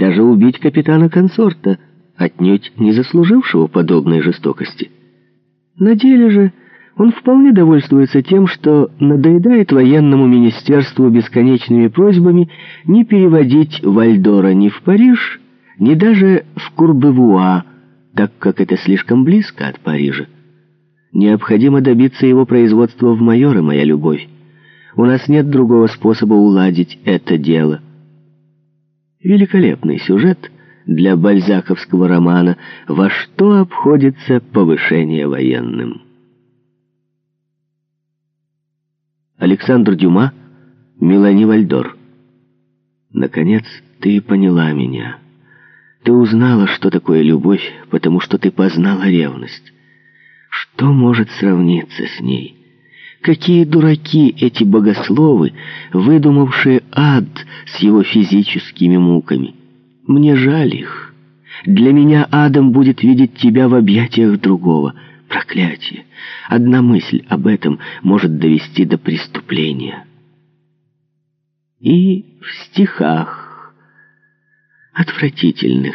даже убить капитана-консорта, отнюдь не заслужившего подобной жестокости. На деле же он вполне довольствуется тем, что надоедает военному министерству бесконечными просьбами не переводить Вальдора ни в Париж, ни даже в Курбевуа, так как это слишком близко от Парижа. Необходимо добиться его производства в майоры, моя любовь. У нас нет другого способа уладить это дело. Великолепный сюжет для бальзаковского романа «Во что обходится повышение военным». Александр Дюма, Мелани Вальдор. Наконец, ты поняла меня. Ты узнала, что такое любовь, потому что ты познала ревность. Что может сравниться с ней? Какие дураки эти богословы, выдумавшие ад с его физическими муками. Мне жаль их. Для меня адом будет видеть тебя в объятиях другого — Проклятие! Одна мысль об этом может довести до преступления. И в стихах отвратительных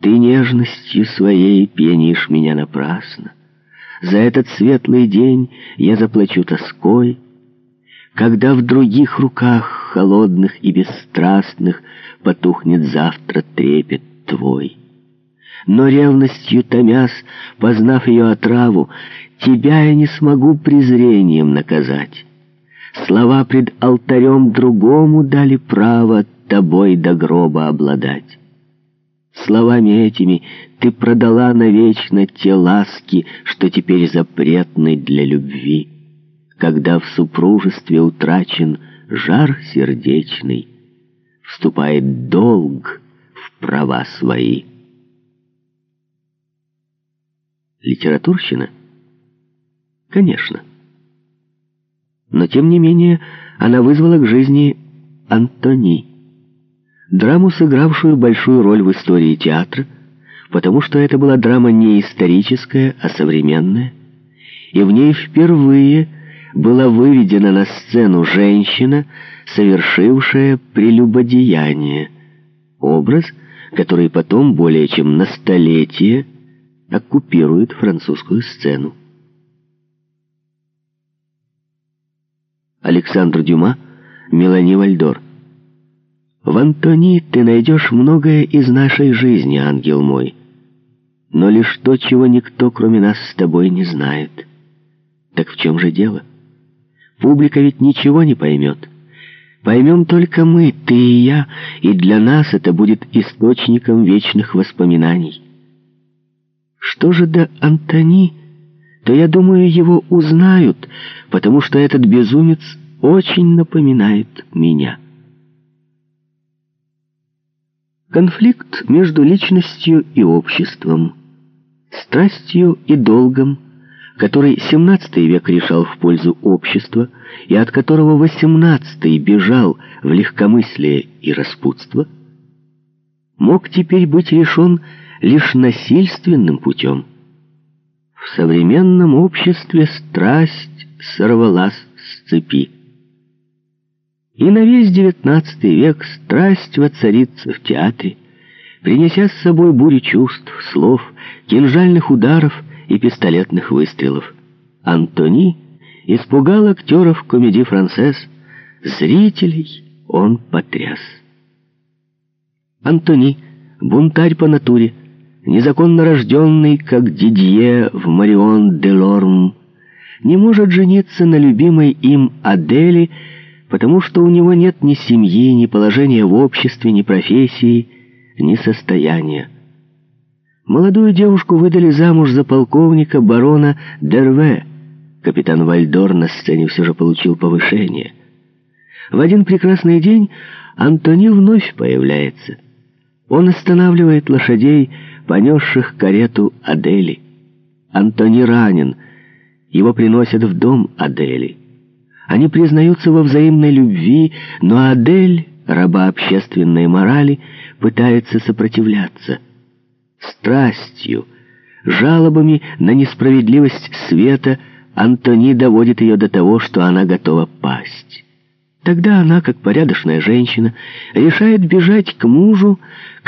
Ты нежностью своей пьянишь меня напрасно. За этот светлый день я заплачу тоской, Когда в других руках холодных и бесстрастных Потухнет завтра трепет твой но ревностью томясь, познав ее отраву, тебя я не смогу презрением наказать. Слова пред алтарем другому дали право тобой до гроба обладать. Словами этими ты продала навечно те ласки, что теперь запретны для любви. Когда в супружестве утрачен жар сердечный, вступает долг в права свои. Литературщина? Конечно. Но, тем не менее, она вызвала к жизни Антони, драму, сыгравшую большую роль в истории театра, потому что это была драма не историческая, а современная, и в ней впервые была выведена на сцену женщина, совершившая прелюбодеяние, образ, который потом более чем на столетие оккупирует французскую сцену. Александр Дюма, Мелани Вальдор. В Антони ты найдешь многое из нашей жизни, ангел мой, но лишь то, чего никто, кроме нас с тобой, не знает. Так в чем же дело? Публика ведь ничего не поймет. Поймем только мы, ты и я, и для нас это будет источником вечных воспоминаний. Что же до Антони, то, я думаю, его узнают, потому что этот безумец очень напоминает меня. Конфликт между личностью и обществом, страстью и долгом, который XVII век решал в пользу общества и от которого XVIII бежал в легкомыслие и распутство, мог теперь быть решен лишь насильственным путем. В современном обществе страсть сорвалась с цепи. И на весь девятнадцатый век страсть воцарится в театре, принеся с собой бурю чувств, слов, кинжальных ударов и пистолетных выстрелов. Антони испугал актеров комедии «Францесс», зрителей он потряс. Антони, бунтарь по натуре, незаконно рожденный, как Дидье в Марион де Лорм, не может жениться на любимой им Адели, потому что у него нет ни семьи, ни положения в обществе, ни профессии, ни состояния. Молодую девушку выдали замуж за полковника барона Дерве. Капитан Вальдор на сцене все же получил повышение. В один прекрасный день Антони вновь появляется. Он останавливает лошадей, понесших карету Адели. Антони ранен. Его приносят в дом Адели. Они признаются во взаимной любви, но Адель, раба общественной морали, пытается сопротивляться. Страстью, жалобами на несправедливость света Антони доводит ее до того, что она готова пасть. Тогда она, как порядочная женщина, решает бежать к мужу,